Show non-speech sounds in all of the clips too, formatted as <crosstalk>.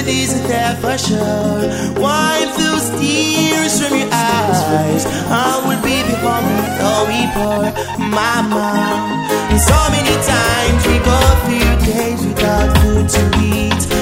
cities are that for sure. Wipe those tears from your eyes. I would be the hungry though we poor, mama. And so many times we go through days without food to eat.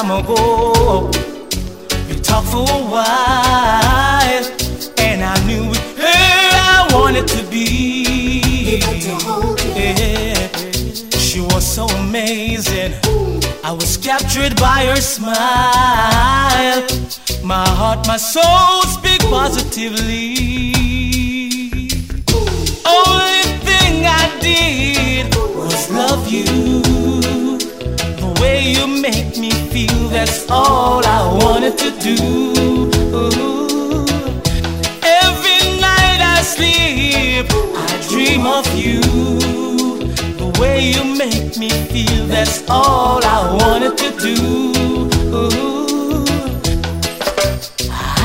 time ago. You talked for a while, and I knew it. Hey, I wanted to be. Yeah. She was so amazing. I was captured by her smile. My heart, my soul speak positively. Only thing I did was love you. The way you make me you, that's all I wanted to do. Ooh. Every night I sleep, I dream of you. The way you make me feel, that's all I wanted to do. Ooh.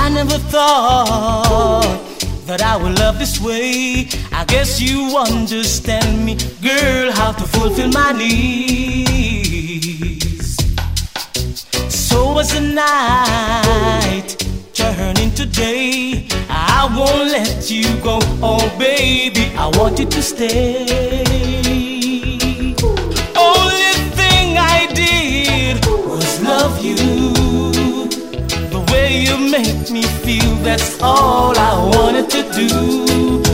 I never thought that I would love this way. I guess you understand me, girl, how to fulfill my need. was a night turning to day. I won't let you go, oh baby. I want you to stay. Only thing I did was love you. The way you make me feel, that's all I wanted to do.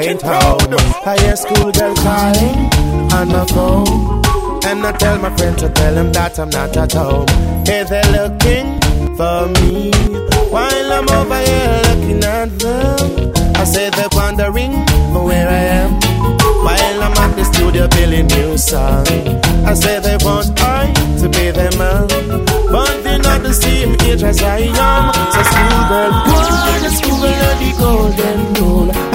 Ain't home. I hear schoolgirl calling on my phone. And I tell my friend to tell him that I'm not at home. Hey, they're looking for me. While I'm over here looking at them. I say they're wondering where I am. While I'm at the studio building new song. I say they want I to be their man. But they're not the same age as I am. So schoolgirl, go to school and the golden rule.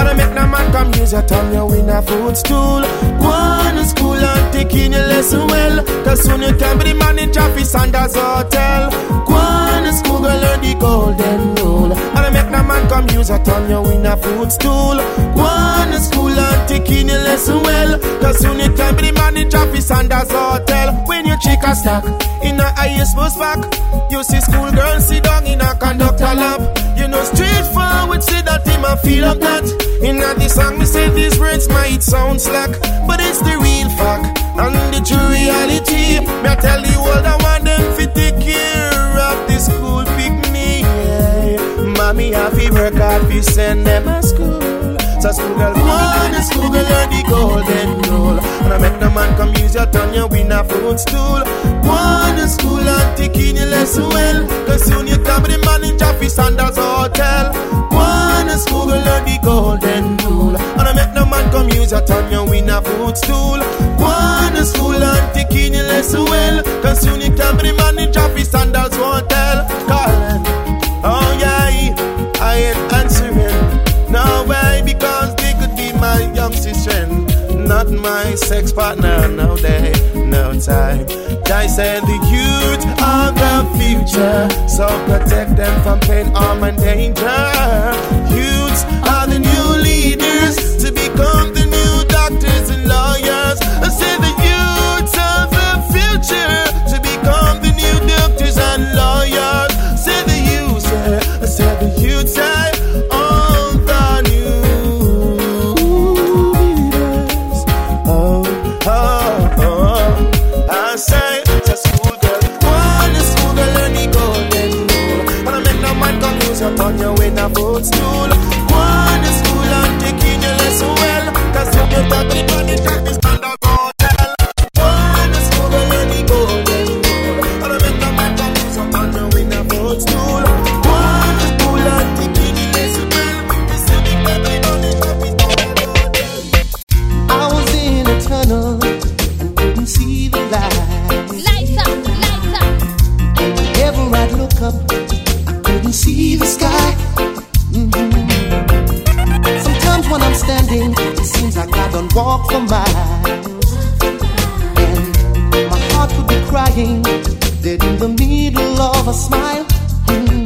Man come use your tongue, you win a footstool. To school and in your lesson well. Cause soon you can be the manager for Sandals Hotel. To school, girl, learn the golden rule. And I make no man come use your tongue, you win a footstool. To school and in your lesson well. Cause soon you can be the manager for Sandals Hotel. When you check a stack in a highest bus back, you see school girls sit down in a conductor lap. Know, straightforward, say that him a feel like that. In a the song, me say these words might sound slack, but it's the real fact and the true reality. Me I tell the older one them fi take care of the school picnic. Yeah. Mommy have to work hard fi send them to school. So school girl, go on school girl, learn the golden rule. And I make no man come use your tongue, you win a footstool. Go on to school and take in your lesson well. Cause soon you be the manager fi Sandals Hotel. Go on to school girl, learn the golden rule. And I make no man come use your tongue, you win a footstool. Go on to school and take in your lesson well. Cause soon you be the manager fi Sandals Hotel. Calling. Oh yeah, I ain't not my sex partner. No day, no time. I said the youth are the future, so protect them from pain, harm, and danger. Youths are the new leaders to become the middle of a smile. Mhm.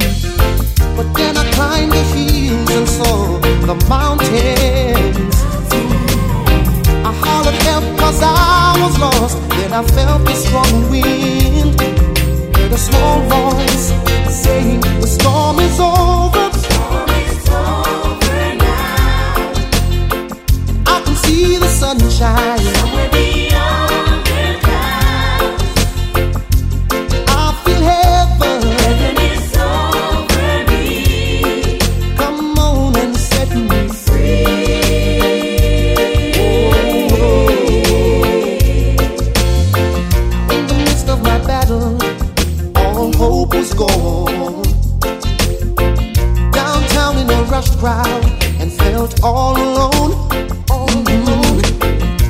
But then I climbed the hills and saw the mountains. I hollered help cause I was lost. Then I felt the strong wind. Heard a small voice saying the storm is over. I can see the sunshine. I and felt all alone.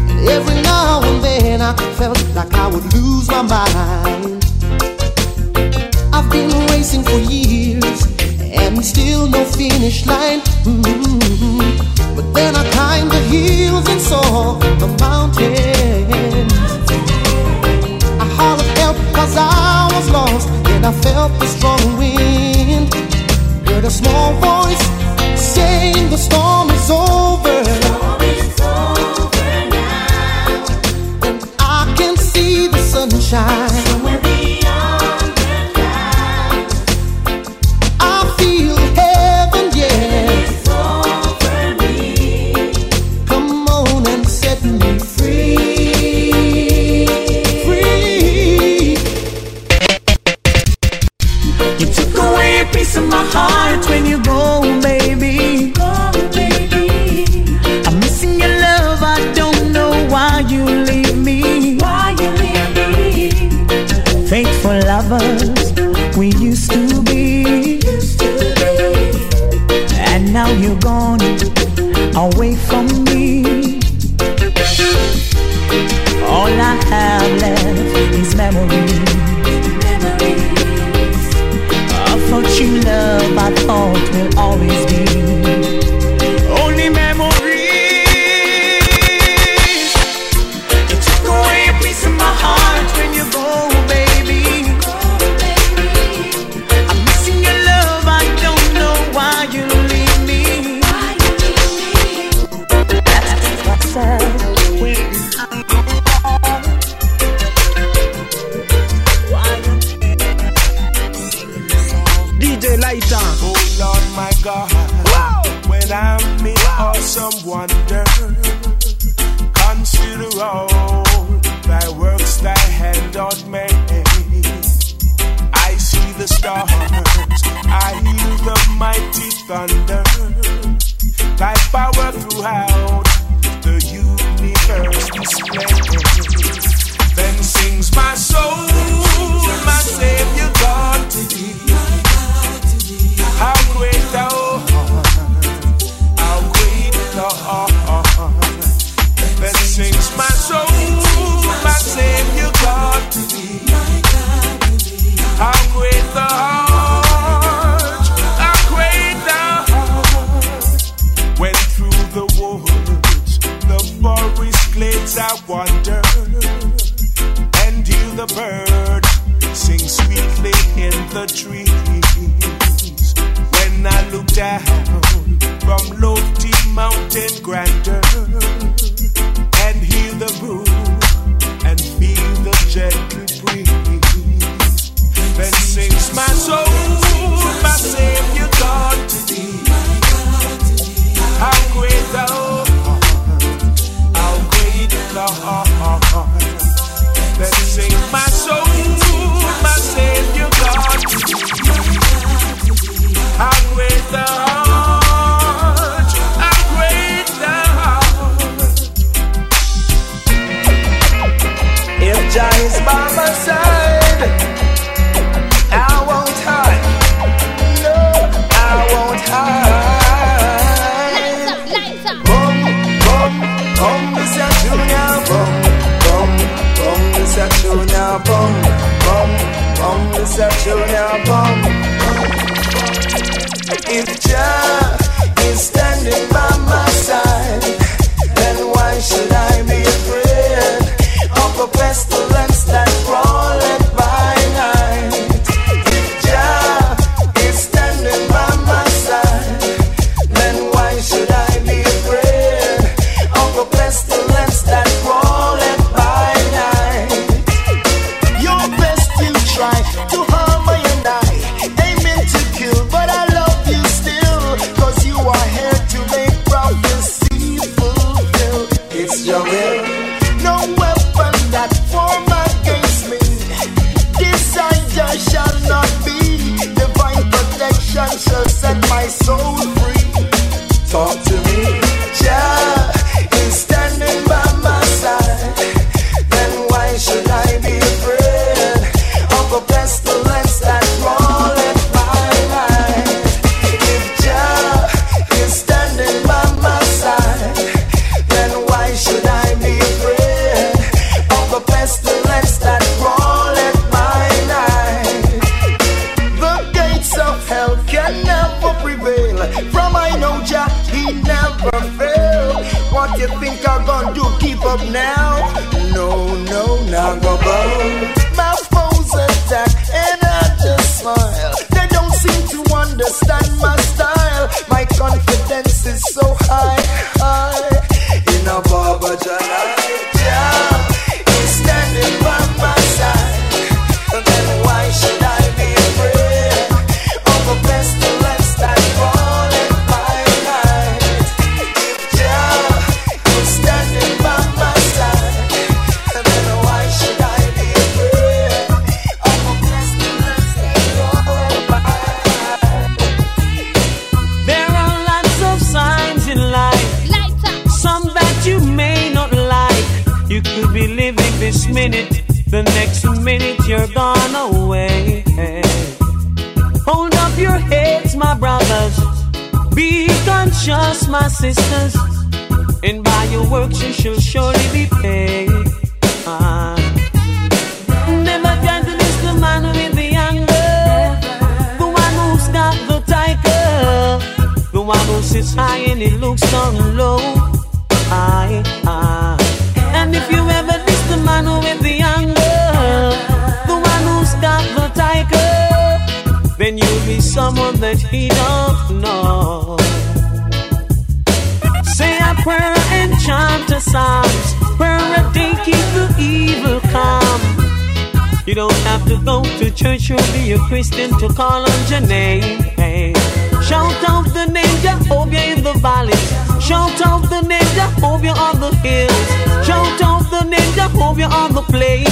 And every now and then, I felt like I would lose my mind. I've been racing for years, and still no finish line. Mhm. But then I climbed the hills and saw the mountains. I hollered help cause I was lost And I felt the strong wind Heard a small voice the storm is over. And I can see the sunshine sing my my sisters, and by your works you shall surely be paid. Uh, never miss the man with the anger, the one who's got the tiger, the one who sits high and he looks down low. I, I. And if you ever miss the man with the anger, the one who's got the tiger, then you'll be someone that he don't know. Psalms. Prayer a day keep the evil calm. You don't have to go to church or be a Christian to call on your name. Hey. Shout out the name Jehovah in the valleys. Shout out the name Jehovah on the hills. Shout out the name Jehovah on the plain.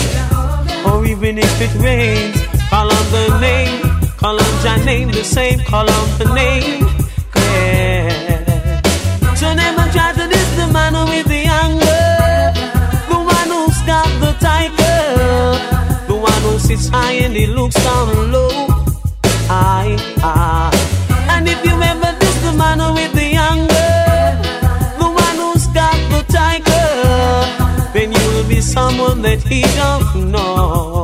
Or even if it rains, call on the name. Call on your name the same. Call on the name. Yeah. So never try to diss the man with the tiger. The one who sits high and he looks down low. I, I. And if you ever diss the man with the anger, the one who's got the tiger, then you will be someone that he don't know.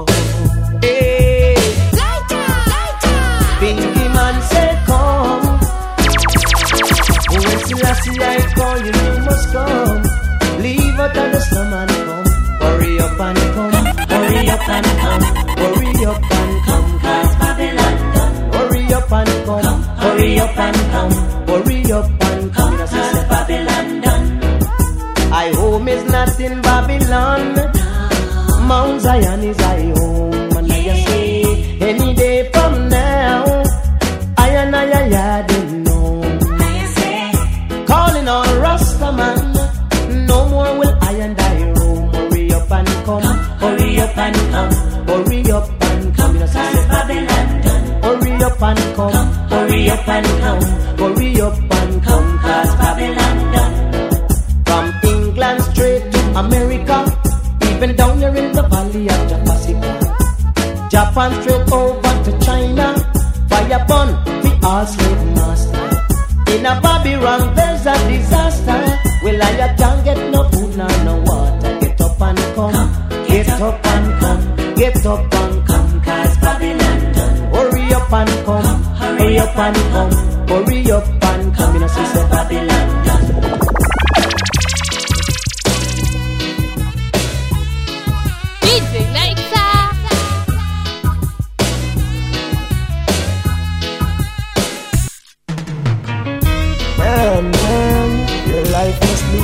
And come. Hurry up and come. Cause Babylon done. Hurry up and come. Hurry up and come. Hurry up and come. Cause Babylon done. I home is not in Babylon. Mount Zion is I home. And I say, any day hurry up uh.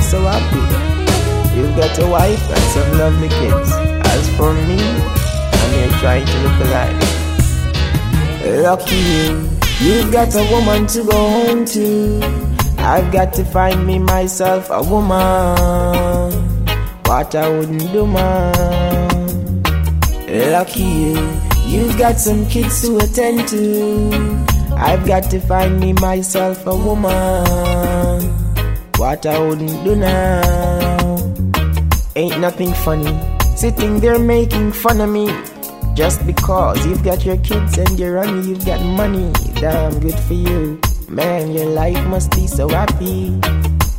So happy. You've got a wife and some lovely kids. As for me, I'm here trying to look alive. Lucky you, you've got a woman to go home to. I've got to find me myself a woman. What I wouldn't do, man. Lucky you, you've got some kids to attend to. I've got to find me myself a woman. What I wouldn't do now. Ain't nothing funny. Sitting there making fun of me. Just because you've got your kids and you're on you've got money. Damn good for you. Man, your life must be so happy.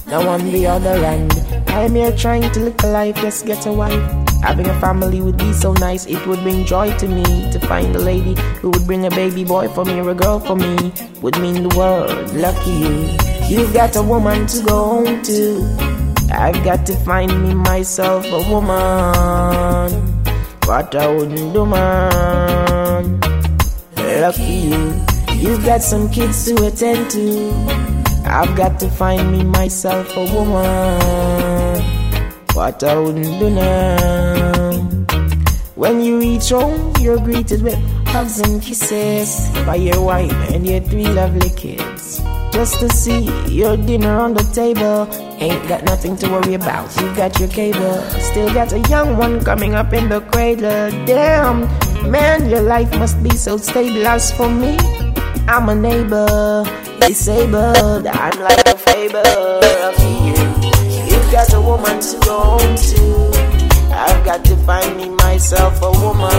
Now on the other hand, I'm here trying to live a life, just get a wife. Having a family would be so nice, it would bring joy to me to find a lady who would bring a baby boy for me or a girl for me. Would mean the world, lucky you. You've got a woman to go home to. I've got to find me myself a woman. What I wouldn't do, man. Lucky you. You've got some kids to attend to. I've got to find me myself a woman. What I wouldn't do now. When you reach home, you're greeted with hugs and kisses by your wife and your three lovely kids. Just to see your dinner on the table. Ain't got nothing to worry about. You got your cable. Still got a young one coming up in the cradle. Damn, man, your life must be so stable. As for me, I'm a neighbor, disabled. I'm like a fable got a woman to go home to. I've got to find me myself a woman.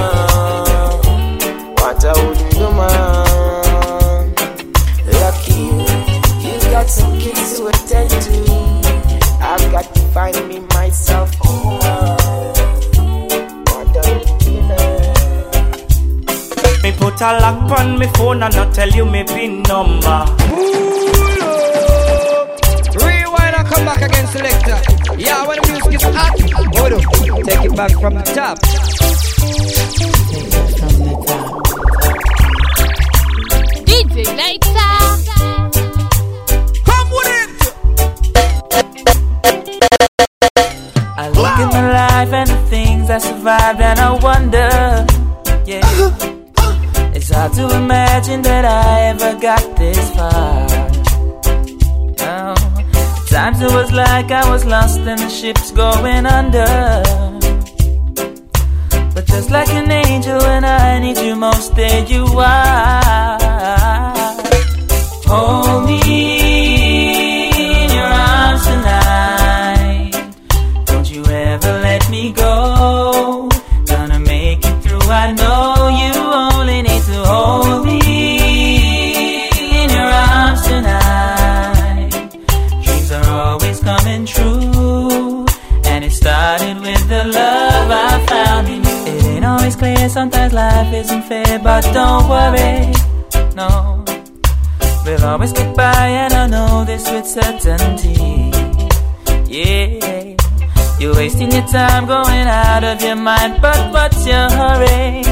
What I wouldn't do, man. Lucky you. You've got some kids to to attend to. I've got to find me myself. A woman. What a me put a lock on me phone and not tell you me pin number. Rewind and come back again, selector. Yeah, when the music is hot, hold. Take it back from the top. DJ Lighter. Come with it. I look at my life and the things I survived and I wonder, yeah. <laughs> It's hard to imagine that I ever got this far. Oh, times it was like I was lost and the ship's going under. But just like an angel when I need you most, there you are. Hold me sometimes life isn't fair, but don't worry. No. We'll always get by, and I know this with certainty. Yeah, you're wasting your time going out of your mind, but what's your hurry?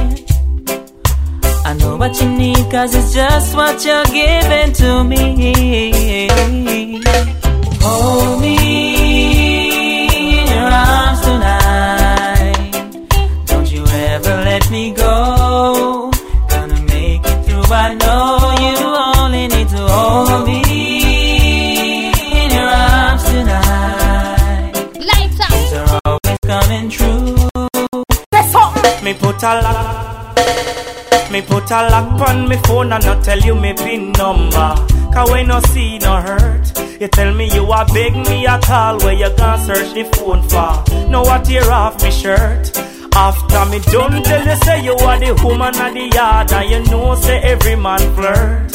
I know what you need, cause it's just what you're giving to me. Hold me in me go. Gonna make it through, I know you only need to hold me in your arms tonight. Lighter. Things are always coming true. Me put a lock, me put a lock on me phone and not tell you me pin number. Cause when no see no hurt, you tell me you are beg me a call where you gonna search the phone for. Know what tear off me shirt. After me done tell you say you are the woman of the yard and you know say every man flirt.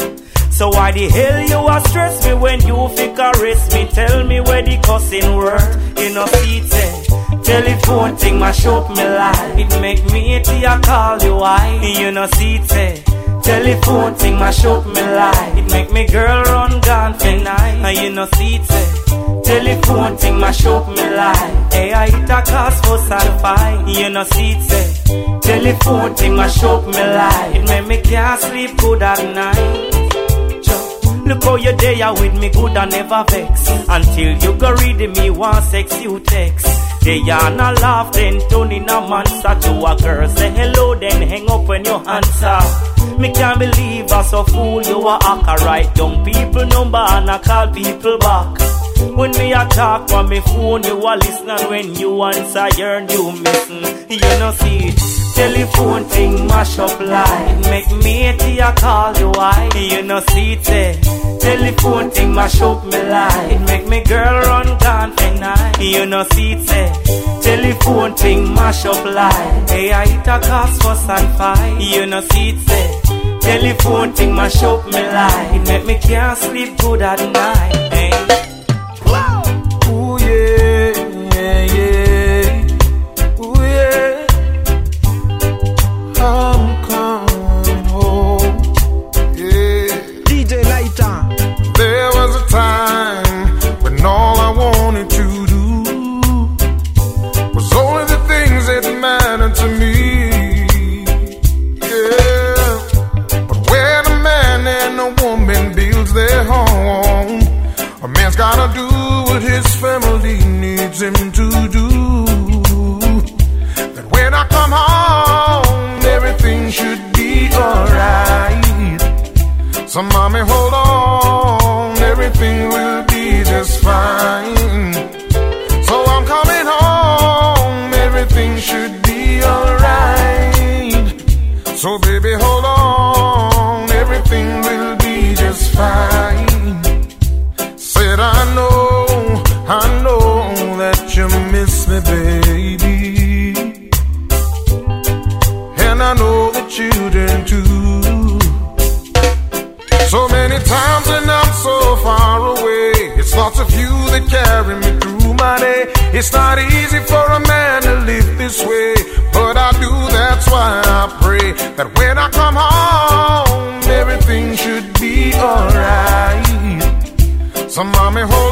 So why the hell you a stress me when you fi caress me? Tell me where the cussing worth. You know see it telephone thing mash up me life. It make me hate I call you why. You know see it telephone thing mash up me life. It make me girl run gone for night. And you know see it telephone thing mash up me life. Hey I hit a cause for and fight. You know see it say telephone thing mash up me life. It make me can't sleep good at night. Look how you there with me, good and never vex. Until you go read me, one sex you text. They are not laugh, then turn in a monster to a girl. Say hello, then hang up when you answer. Me can't believe I so fool you a hack. I write young people number and I call people back. When me a talk on me phone, you a listen when you answer, you're you missing. You know see it. Telephone thing mash up line. Make me hate I call you why. You know see it say. Telephone thing mash up me line. Make me girl run gone for night. You know see it say. Telephone thing mash up line. Hey I hit a cause for fight. You know see it say. Telephone thing mash up me line. Make me can't sleep good at night. Hey. Said, I know, I know that you miss me, baby. And I know the children too. So many times when I'm so far away, it's thoughts of you that carry me through my day. It's not easy for a man to live this way, but I do, that's why I pray that when I come home, So, mommy, hold